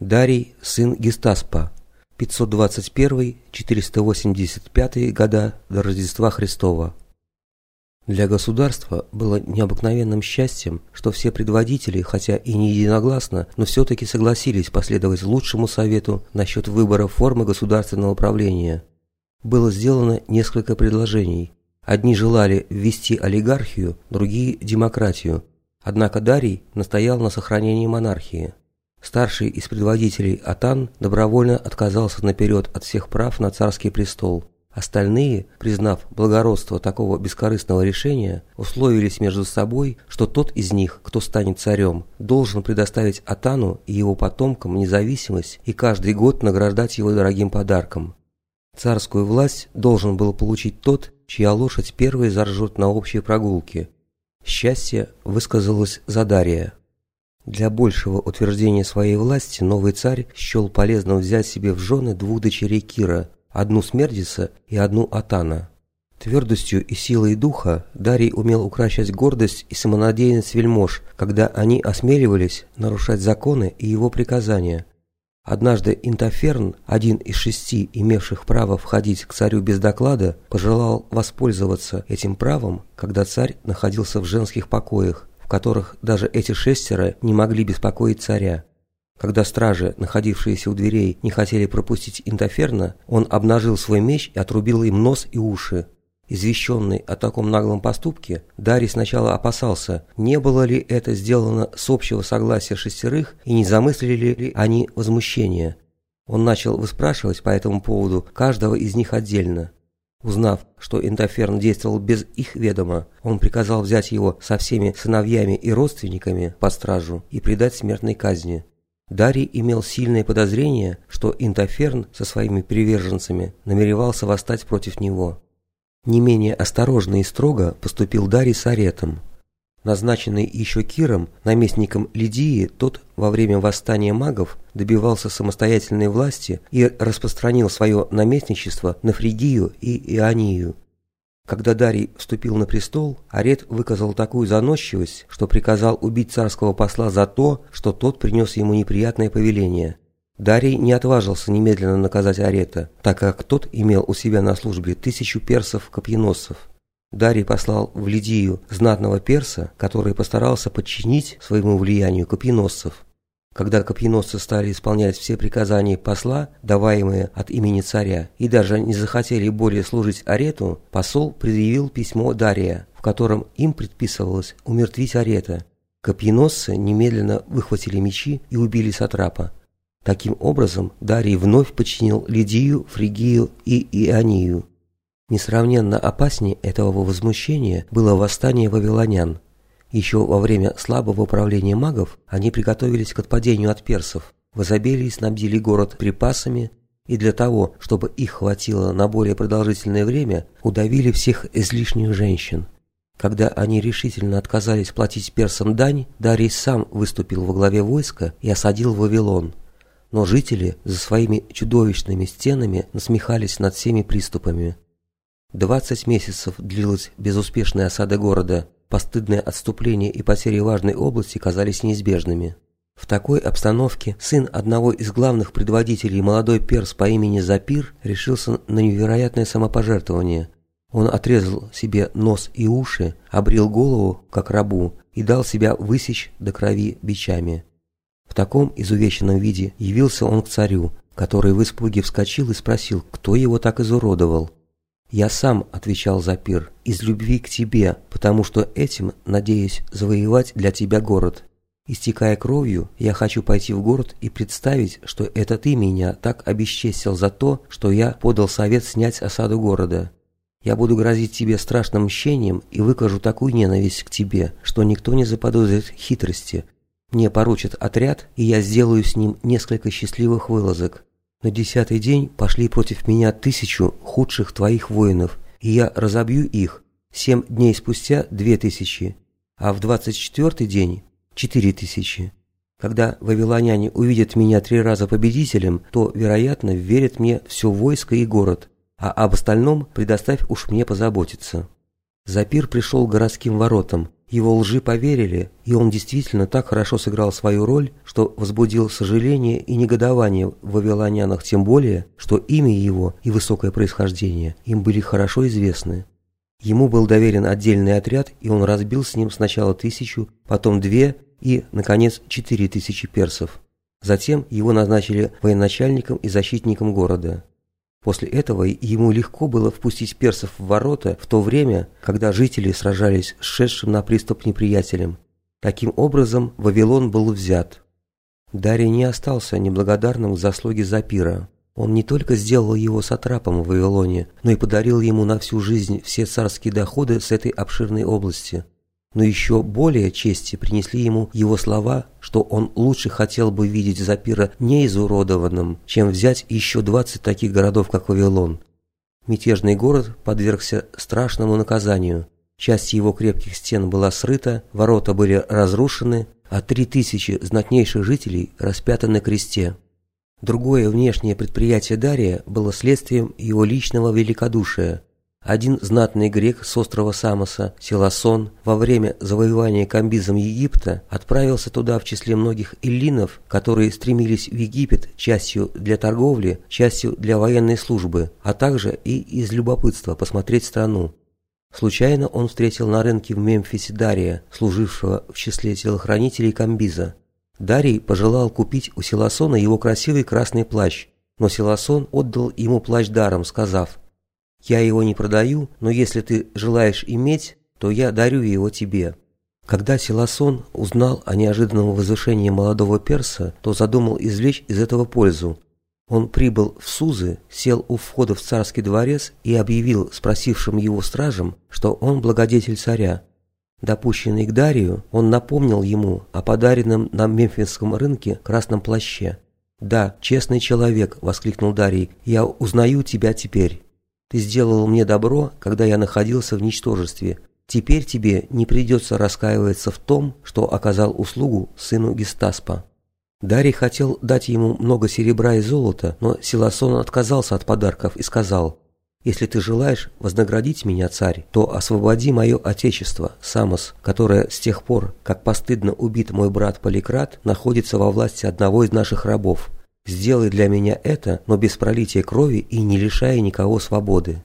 Дарий, сын Гестаспа, 521-485 года до Рождества Христова. Для государства было необыкновенным счастьем, что все предводители, хотя и не единогласно, но все-таки согласились последовать лучшему совету насчет выбора формы государственного управления. Было сделано несколько предложений. Одни желали ввести олигархию, другие – демократию. Однако Дарий настоял на сохранении монархии. Старший из предводителей Атан добровольно отказался наперед от всех прав на царский престол. Остальные, признав благородство такого бескорыстного решения, условились между собой, что тот из них, кто станет царем, должен предоставить Атану и его потомкам независимость и каждый год награждать его дорогим подарком. Царскую власть должен был получить тот, чья лошадь первой заржет на общей прогулке. Счастье высказалось за Дария. Для большего утверждения своей власти новый царь счел полезным взять себе в жены двух дочерей Кира, одну Смердиса и одну Атана. Твердостью и силой духа Дарий умел укращать гордость и самонадеянность вельмож, когда они осмеливались нарушать законы и его приказания. Однажды Интоферн, один из шести имевших право входить к царю без доклада, пожелал воспользоваться этим правом, когда царь находился в женских покоях, в которых даже эти шестеро не могли беспокоить царя. Когда стражи, находившиеся у дверей, не хотели пропустить Интоферна, он обнажил свой меч и отрубил им нос и уши. Извещенный о таком наглом поступке, Дарий сначала опасался, не было ли это сделано с общего согласия шестерых и не замыслили ли они возмущения. Он начал выспрашивать по этому поводу каждого из них отдельно. Узнав, что Интоферн действовал без их ведома, он приказал взять его со всеми сыновьями и родственниками по стражу и предать смертной казни. Дарий имел сильное подозрение, что Интоферн со своими приверженцами намеревался восстать против него. Не менее осторожно и строго поступил Дарий с Аретом – Назначенный еще Киром, наместником Лидии, тот во время восстания магов добивался самостоятельной власти и распространил свое наместничество на Фригию и Ионию. Когда Дарий вступил на престол, Арет выказал такую заносчивость, что приказал убить царского посла за то, что тот принес ему неприятное повеление. Дарий не отважился немедленно наказать Арета, так как тот имел у себя на службе тысячу персов-копьеносцев. Дарий послал в Лидию знатного перса, который постарался подчинить своему влиянию копьеносцев. Когда копьеносцы стали исполнять все приказания посла, даваемые от имени царя, и даже не захотели более служить Арету, посол предъявил письмо Дария, в котором им предписывалось умертвить Арета. Копьеносцы немедленно выхватили мечи и убили Сатрапа. Таким образом, Дарий вновь подчинил Лидию, Фригию и Ионию. Несравненно опаснее этого возмущения было восстание вавилонян. Еще во время слабого правления магов они приготовились к отпадению от персов, в изобилии снабдили город припасами и для того, чтобы их хватило на более продолжительное время, удавили всех излишних женщин. Когда они решительно отказались платить персам дань, Дарий сам выступил во главе войска и осадил Вавилон. Но жители за своими чудовищными стенами насмехались над всеми приступами. 20 месяцев длилась безуспешная осада города, постыдное отступление и потери важной области казались неизбежными. В такой обстановке сын одного из главных предводителей, молодой перс по имени Запир, решился на невероятное самопожертвование. Он отрезал себе нос и уши, обрил голову, как рабу, и дал себя высечь до крови бичами. В таком изувеченном виде явился он к царю, который в испуге вскочил и спросил, кто его так изуродовал. «Я сам», — отвечал Запир, — «из любви к тебе, потому что этим надеюсь завоевать для тебя город. Истекая кровью, я хочу пойти в город и представить, что это ты меня так обесчестил за то, что я подал совет снять осаду города. Я буду грозить тебе страшным мщением и выкажу такую ненависть к тебе, что никто не заподозрит хитрости. Мне поручат отряд, и я сделаю с ним несколько счастливых вылазок. На десятый день пошли против меня тысячу худших твоих воинов, и я разобью их. Семь дней спустя две тысячи, а в двадцать четвертый день четыре тысячи. Когда вавилоняне увидят меня три раза победителем, то, вероятно, верят мне все войско и город, а об остальном предоставь уж мне позаботиться». Запир пришел к городским воротам, его лжи поверили, и он действительно так хорошо сыграл свою роль, что возбудил сожаление и негодование в вавилонянах, тем более, что имя его и высокое происхождение им были хорошо известны. Ему был доверен отдельный отряд, и он разбил с ним сначала тысячу, потом две и, наконец, четыре тысячи персов. Затем его назначили военачальником и защитником города. После этого ему легко было впустить персов в ворота в то время, когда жители сражались с шедшим на приступ неприятелем. Таким образом, Вавилон был взят. Дарий не остался неблагодарным к заслуге Запира. Он не только сделал его сатрапом в Вавилоне, но и подарил ему на всю жизнь все царские доходы с этой обширной области – но еще более чести принесли ему его слова, что он лучше хотел бы видеть Запира не изуродованным, чем взять еще 20 таких городов, как Вавилон. Мятежный город подвергся страшному наказанию. Часть его крепких стен была срыта, ворота были разрушены, а три тысячи знатнейших жителей распяты на кресте. Другое внешнее предприятие Дария было следствием его личного великодушия – один знатный грек с острова Самоса, Силасон, во время завоевания Камбизом Египта отправился туда в числе многих эллинов, которые стремились в Египет частью для торговли, частью для военной службы, а также и из любопытства посмотреть страну. Случайно он встретил на рынке в Мемфисе Дария, служившего в числе телохранителей Камбиза. Дарий пожелал купить у Силасона его красивый красный плащ, но Силасон отдал ему плащ даром, сказав – я его не продаю, но если ты желаешь иметь, то я дарю его тебе». Когда Силасон узнал о неожиданном возвышении молодого перса, то задумал извлечь из этого пользу. Он прибыл в Сузы, сел у входа в царский дворец и объявил спросившим его стражам, что он благодетель царя. Допущенный к Дарию, он напомнил ему о подаренном на Мемфисском рынке красном плаще. «Да, честный человек», — воскликнул Дарий, — «я узнаю тебя теперь». Ты сделал мне добро, когда я находился в ничтожестве. Теперь тебе не придется раскаиваться в том, что оказал услугу сыну Гестаспа». Дарий хотел дать ему много серебра и золота, но Силасон отказался от подарков и сказал, «Если ты желаешь вознаградить меня, царь, то освободи мое отечество, Самос, которое с тех пор, как постыдно убит мой брат Поликрат, находится во власти одного из наших рабов. Сделай для меня это, но без пролития крови и не лишая никого свободы».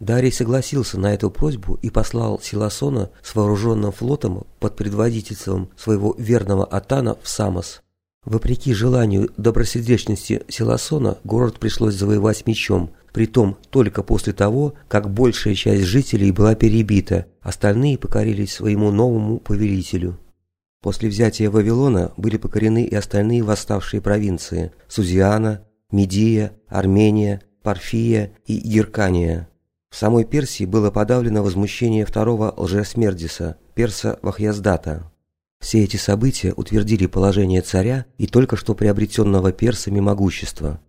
Дарий согласился на эту просьбу и послал Силасона с вооруженным флотом под предводительством своего верного Атана в Самос. Вопреки желанию добросердечности Силасона, город пришлось завоевать мечом, притом только после того, как большая часть жителей была перебита, остальные покорились своему новому повелителю. После взятия Вавилона были покорены и остальные восставшие провинции – Сузиана, Медия, Армения, Парфия и Геркания. В самой Персии было подавлено возмущение второго лжесмердиса, перса Вахьяздата. Все эти события утвердили положение царя и только что приобретенного персами могущества.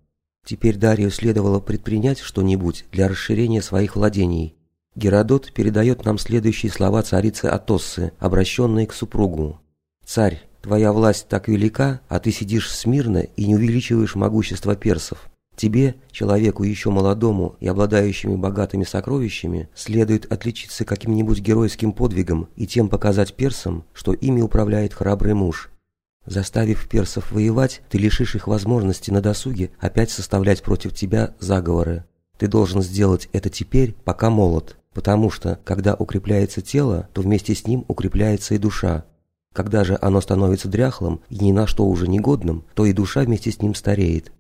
Теперь Дарию следовало предпринять что-нибудь для расширения своих владений. Геродот передает нам следующие слова царицы Атоссы, обращенные к супругу. «Царь, твоя власть так велика, а ты сидишь смирно и не увеличиваешь могущество персов. Тебе, человеку еще молодому и обладающими богатыми сокровищами, следует отличиться каким-нибудь геройским подвигом и тем показать персам, что ими управляет храбрый муж. Заставив персов воевать, ты лишишь их возможности на досуге опять составлять против тебя заговоры. Ты должен сделать это теперь, пока молод, потому что, когда укрепляется тело, то вместе с ним укрепляется и душа, когда же оно становится дряхлым и ни на что уже негодным, то и душа вместе с ним стареет.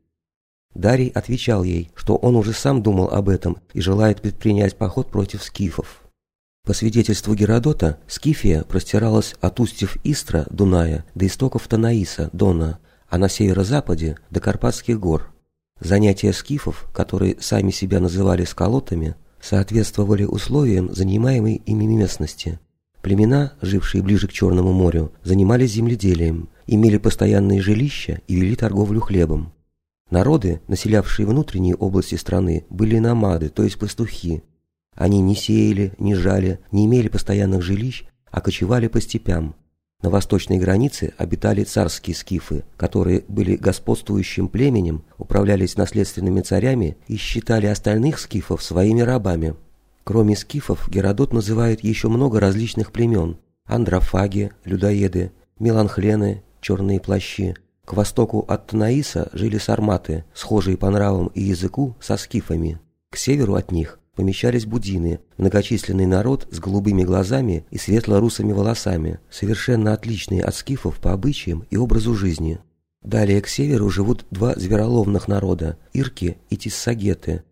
Дарий отвечал ей, что он уже сам думал об этом и желает предпринять поход против скифов. По свидетельству Геродота, Скифия простиралась от устьев Истра, Дуная, до истоков Танаиса, Дона, а на северо-западе – до Карпатских гор. Занятия скифов, которые сами себя называли скалотами, соответствовали условиям занимаемой ими местности. Племена, жившие ближе к Черному морю, занимались земледелием, имели постоянные жилища и вели торговлю хлебом. Народы, населявшие внутренние области страны, были намады, то есть пастухи. Они не сеяли, не жали, не имели постоянных жилищ, а кочевали по степям. На восточной границе обитали царские скифы, которые были господствующим племенем, управлялись наследственными царями и считали остальных скифов своими рабами. Кроме скифов, Геродот называет еще много различных племен. андрофаги, людоеды, меланхлены, черные плащи. К востоку от Танаиса жили сарматы, схожие по нравам и языку со скифами. К северу от них помещались будины, многочисленный народ с голубыми глазами и светло-русыми волосами, совершенно отличные от скифов по обычаям и образу жизни. Далее к северу живут два звероловных народа – ирки и тиссагеты.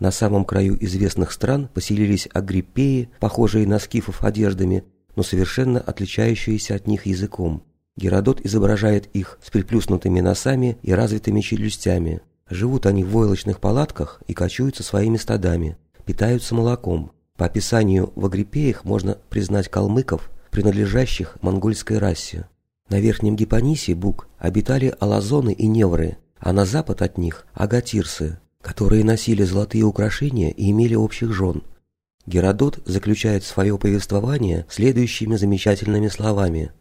На самом краю известных стран поселились агриппеи, похожие на скифов одеждами, но совершенно отличающиеся от них языком. Геродот изображает их с приплюснутыми носами и развитыми челюстями. Живут они в войлочных палатках и кочуют со своими стадами питаются молоком. По описанию в Агриппеях можно признать калмыков, принадлежащих монгольской расе. На Верхнем Гипонисе Бук обитали алазоны и невры, а на запад от них – агатирсы, которые носили золотые украшения и имели общих жен. Геродот заключает свое повествование следующими замечательными словами.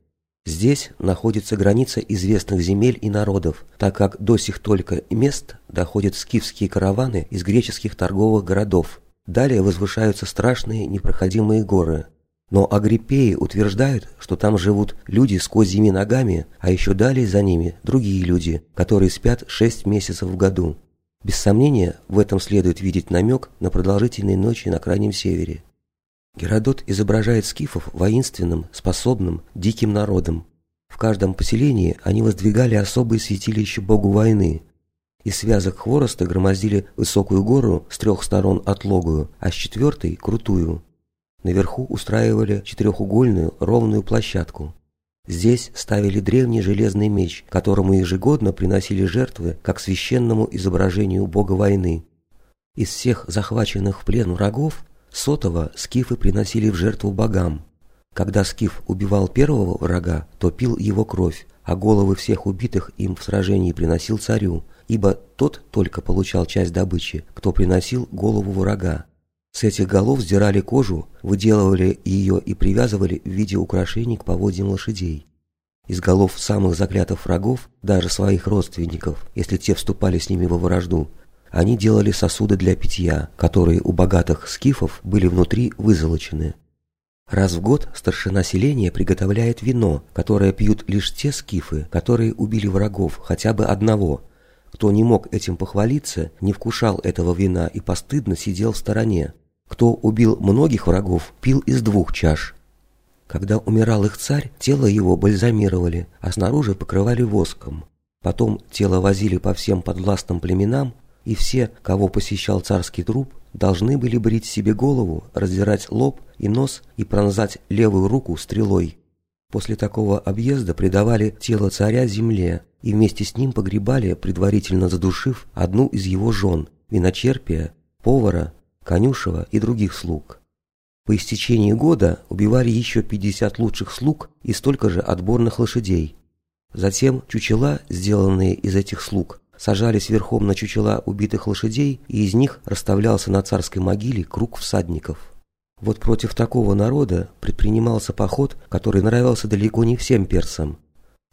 Здесь находится граница известных земель и народов, так как до сих только мест доходят скифские караваны из греческих торговых городов – Далее возвышаются страшные непроходимые горы. Но агриппеи утверждают, что там живут люди с козьими ногами, а еще далее за ними другие люди, которые спят шесть месяцев в году. Без сомнения, в этом следует видеть намек на продолжительные ночи на Крайнем Севере. Геродот изображает скифов воинственным, способным, диким народом. В каждом поселении они воздвигали особые святилища богу войны, из связок хвороста громоздили высокую гору с трех сторон отлогую, а с четвертой – крутую. Наверху устраивали четырехугольную ровную площадку. Здесь ставили древний железный меч, которому ежегодно приносили жертвы как священному изображению бога войны. Из всех захваченных в плен врагов сотого скифы приносили в жертву богам. Когда скиф убивал первого врага, то пил его кровь, а головы всех убитых им в сражении приносил царю, ибо тот только получал часть добычи, кто приносил голову врага. С этих голов сдирали кожу, выделывали ее и привязывали в виде украшений к поводьям лошадей. Из голов самых заклятых врагов, даже своих родственников, если те вступали с ними во вражду, они делали сосуды для питья, которые у богатых скифов были внутри вызолочены. Раз в год старшина селения приготовляет вино, которое пьют лишь те скифы, которые убили врагов, хотя бы одного, кто не мог этим похвалиться, не вкушал этого вина и постыдно сидел в стороне. Кто убил многих врагов, пил из двух чаш. Когда умирал их царь, тело его бальзамировали, а снаружи покрывали воском. Потом тело возили по всем подвластным племенам, и все, кого посещал царский труп, должны были брить себе голову, раздирать лоб и нос и пронзать левую руку стрелой. После такого объезда предавали тело царя земле, и вместе с ним погребали, предварительно задушив одну из его жен, виночерпия, повара, конюшева и других слуг. По истечении года убивали еще 50 лучших слуг и столько же отборных лошадей. Затем чучела, сделанные из этих слуг, сажались верхом на чучела убитых лошадей, и из них расставлялся на царской могиле круг всадников. Вот против такого народа предпринимался поход, который нравился далеко не всем персам,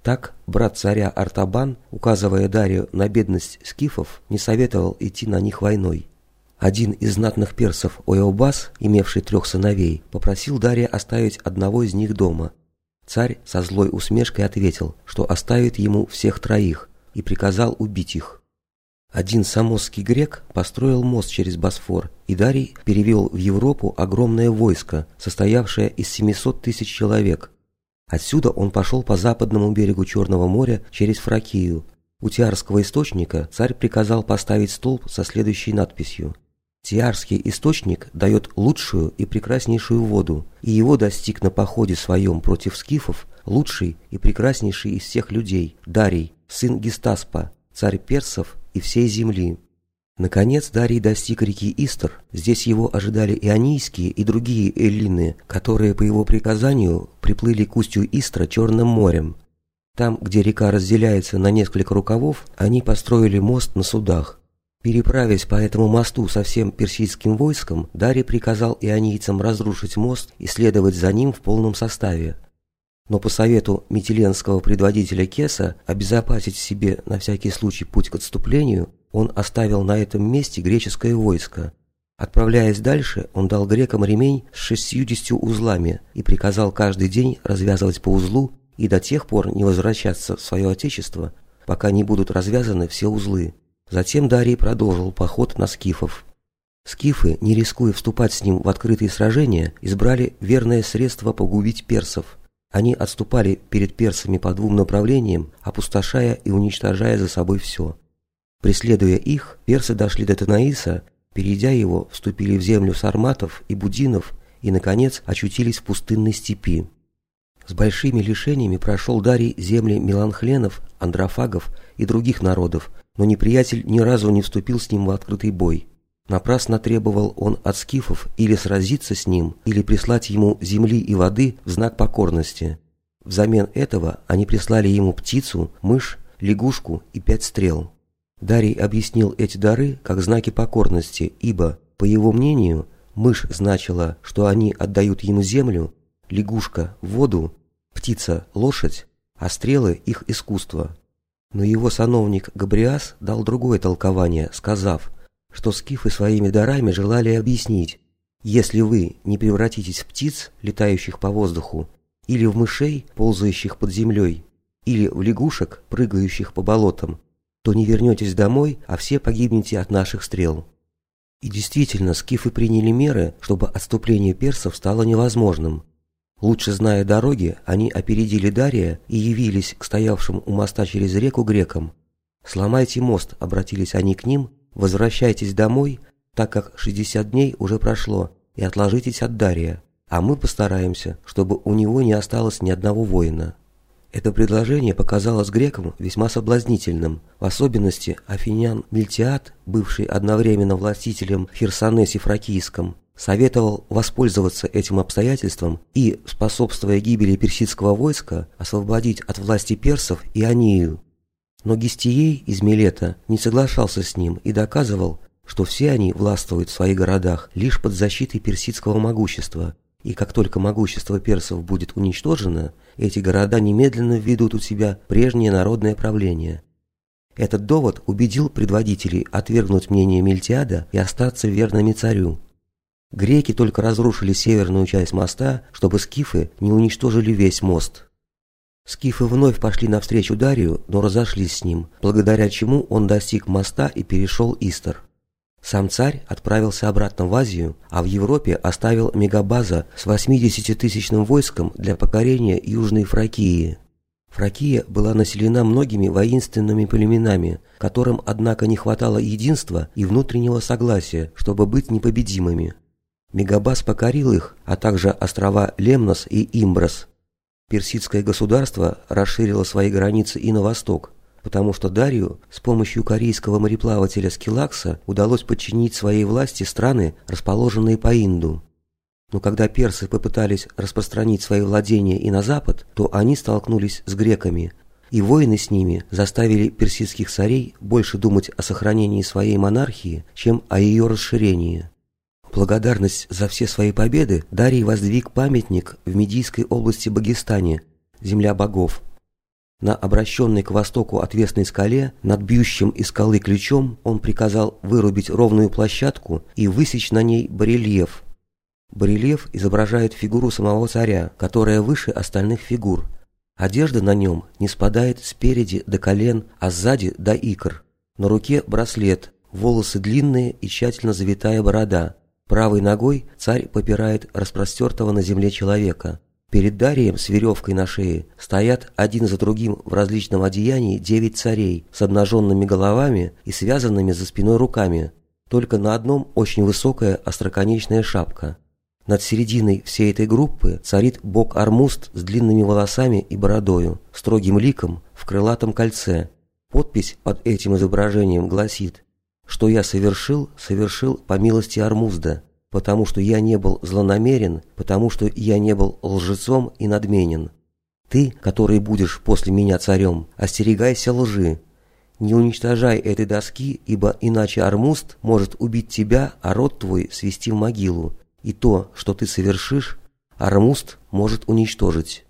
так брат царя Артабан, указывая Дарию на бедность скифов, не советовал идти на них войной. Один из знатных персов Оеобас, имевший трех сыновей, попросил Дария оставить одного из них дома. Царь со злой усмешкой ответил, что оставит ему всех троих, и приказал убить их. Один самосский грек построил мост через Босфор, и Дарий перевел в Европу огромное войско, состоявшее из 700 тысяч человек, Отсюда он пошел по западному берегу Черного моря через Фракию. У Тиарского источника царь приказал поставить столб со следующей надписью Тиарский источник дает лучшую и прекраснейшую воду, и его достиг на походе своем против скифов лучший и прекраснейший из всех людей, Дарий, сын Гестаспа, царь персов и всей земли. Наконец Дарий достиг реки Истер. Здесь его ожидали ионийские и другие эллины, которые по его приказанию приплыли к устью Истра Черным морем. Там, где река разделяется на несколько рукавов, они построили мост на судах. Переправясь по этому мосту со всем персидским войском, Дарий приказал ионийцам разрушить мост и следовать за ним в полном составе. Но по совету метиленского предводителя Кеса обезопасить себе на всякий случай путь к отступлению, он оставил на этом месте греческое войско. Отправляясь дальше, он дал грекам ремень с шестьюдесятью узлами и приказал каждый день развязывать по узлу и до тех пор не возвращаться в свое отечество, пока не будут развязаны все узлы. Затем Дарий продолжил поход на скифов. Скифы, не рискуя вступать с ним в открытые сражения, избрали верное средство погубить персов. Они отступали перед персами по двум направлениям, опустошая и уничтожая за собой все. Преследуя их, персы дошли до Танаиса, перейдя его, вступили в землю сарматов и будинов и, наконец, очутились в пустынной степи. С большими лишениями прошел Дарий земли меланхленов, андрофагов и других народов, но неприятель ни разу не вступил с ним в открытый бой. Напрасно требовал он от скифов или сразиться с ним, или прислать ему земли и воды в знак покорности. Взамен этого они прислали ему птицу, мышь, лягушку и пять стрел. Дарий объяснил эти дары как знаки покорности, ибо, по его мнению, мышь значила, что они отдают ему землю, лягушка – воду, птица – лошадь, а стрелы – их искусство. Но его сановник Габриас дал другое толкование, сказав, что скифы своими дарами желали объяснить, если вы не превратитесь в птиц, летающих по воздуху, или в мышей, ползающих под землей, или в лягушек, прыгающих по болотам, то не вернетесь домой, а все погибнете от наших стрел». И действительно, скифы приняли меры, чтобы отступление персов стало невозможным. Лучше зная дороги, они опередили Дария и явились к стоявшим у моста через реку грекам. «Сломайте мост», — обратились они к ним, — «возвращайтесь домой, так как 60 дней уже прошло, и отложитесь от Дария, а мы постараемся, чтобы у него не осталось ни одного воина». Это предложение показалось грекам весьма соблазнительным, в особенности афинян Мильтиад, бывший одновременно властителем в Херсонесе Фракийском, советовал воспользоваться этим обстоятельством и, способствуя гибели персидского войска, освободить от власти персов Ионию. Но Гестией из Милета не соглашался с ним и доказывал, что все они властвуют в своих городах лишь под защитой персидского могущества, и как только могущество персов будет уничтожено, эти города немедленно введут у себя прежнее народное правление. Этот довод убедил предводителей отвергнуть мнение Мильтиада и остаться верными царю. Греки только разрушили северную часть моста, чтобы скифы не уничтожили весь мост. Скифы вновь пошли навстречу Дарию, но разошлись с ним, благодаря чему он достиг моста и перешел Истер. Сам царь отправился обратно в Азию, а в Европе оставил мегабаза с 80-тысячным войском для покорения Южной Фракии. Фракия была населена многими воинственными племенами, которым, однако, не хватало единства и внутреннего согласия, чтобы быть непобедимыми. Мегабаз покорил их, а также острова Лемнос и Имброс. Персидское государство расширило свои границы и на восток, потому что Дарию с помощью корейского мореплавателя Скилакса удалось подчинить своей власти страны, расположенные по Инду. Но когда персы попытались распространить свои владения и на запад, то они столкнулись с греками, и войны с ними заставили персидских царей больше думать о сохранении своей монархии, чем о ее расширении. Благодарность за все свои победы Дарий воздвиг памятник в Медийской области Багистане, земля богов, на обращенной к востоку отвесной скале, над бьющим из скалы ключом, он приказал вырубить ровную площадку и высечь на ней барельеф. Барельеф изображает фигуру самого царя, которая выше остальных фигур. Одежда на нем не спадает спереди до колен, а сзади до икр. На руке браслет, волосы длинные и тщательно завитая борода. Правой ногой царь попирает распростертого на земле человека. Перед Дарием с веревкой на шее стоят один за другим в различном одеянии девять царей с обнаженными головами и связанными за спиной руками. Только на одном очень высокая остроконечная шапка. Над серединой всей этой группы царит бог Армуст с длинными волосами и бородою, строгим ликом, в крылатом кольце. Подпись под этим изображением гласит «Что я совершил, совершил по милости Армузда» потому что я не был злонамерен, потому что я не был лжецом и надменен. Ты, который будешь после меня царем, остерегайся лжи. Не уничтожай этой доски, ибо иначе Армуст может убить тебя, а род твой свести в могилу, и то, что ты совершишь, Армуст может уничтожить».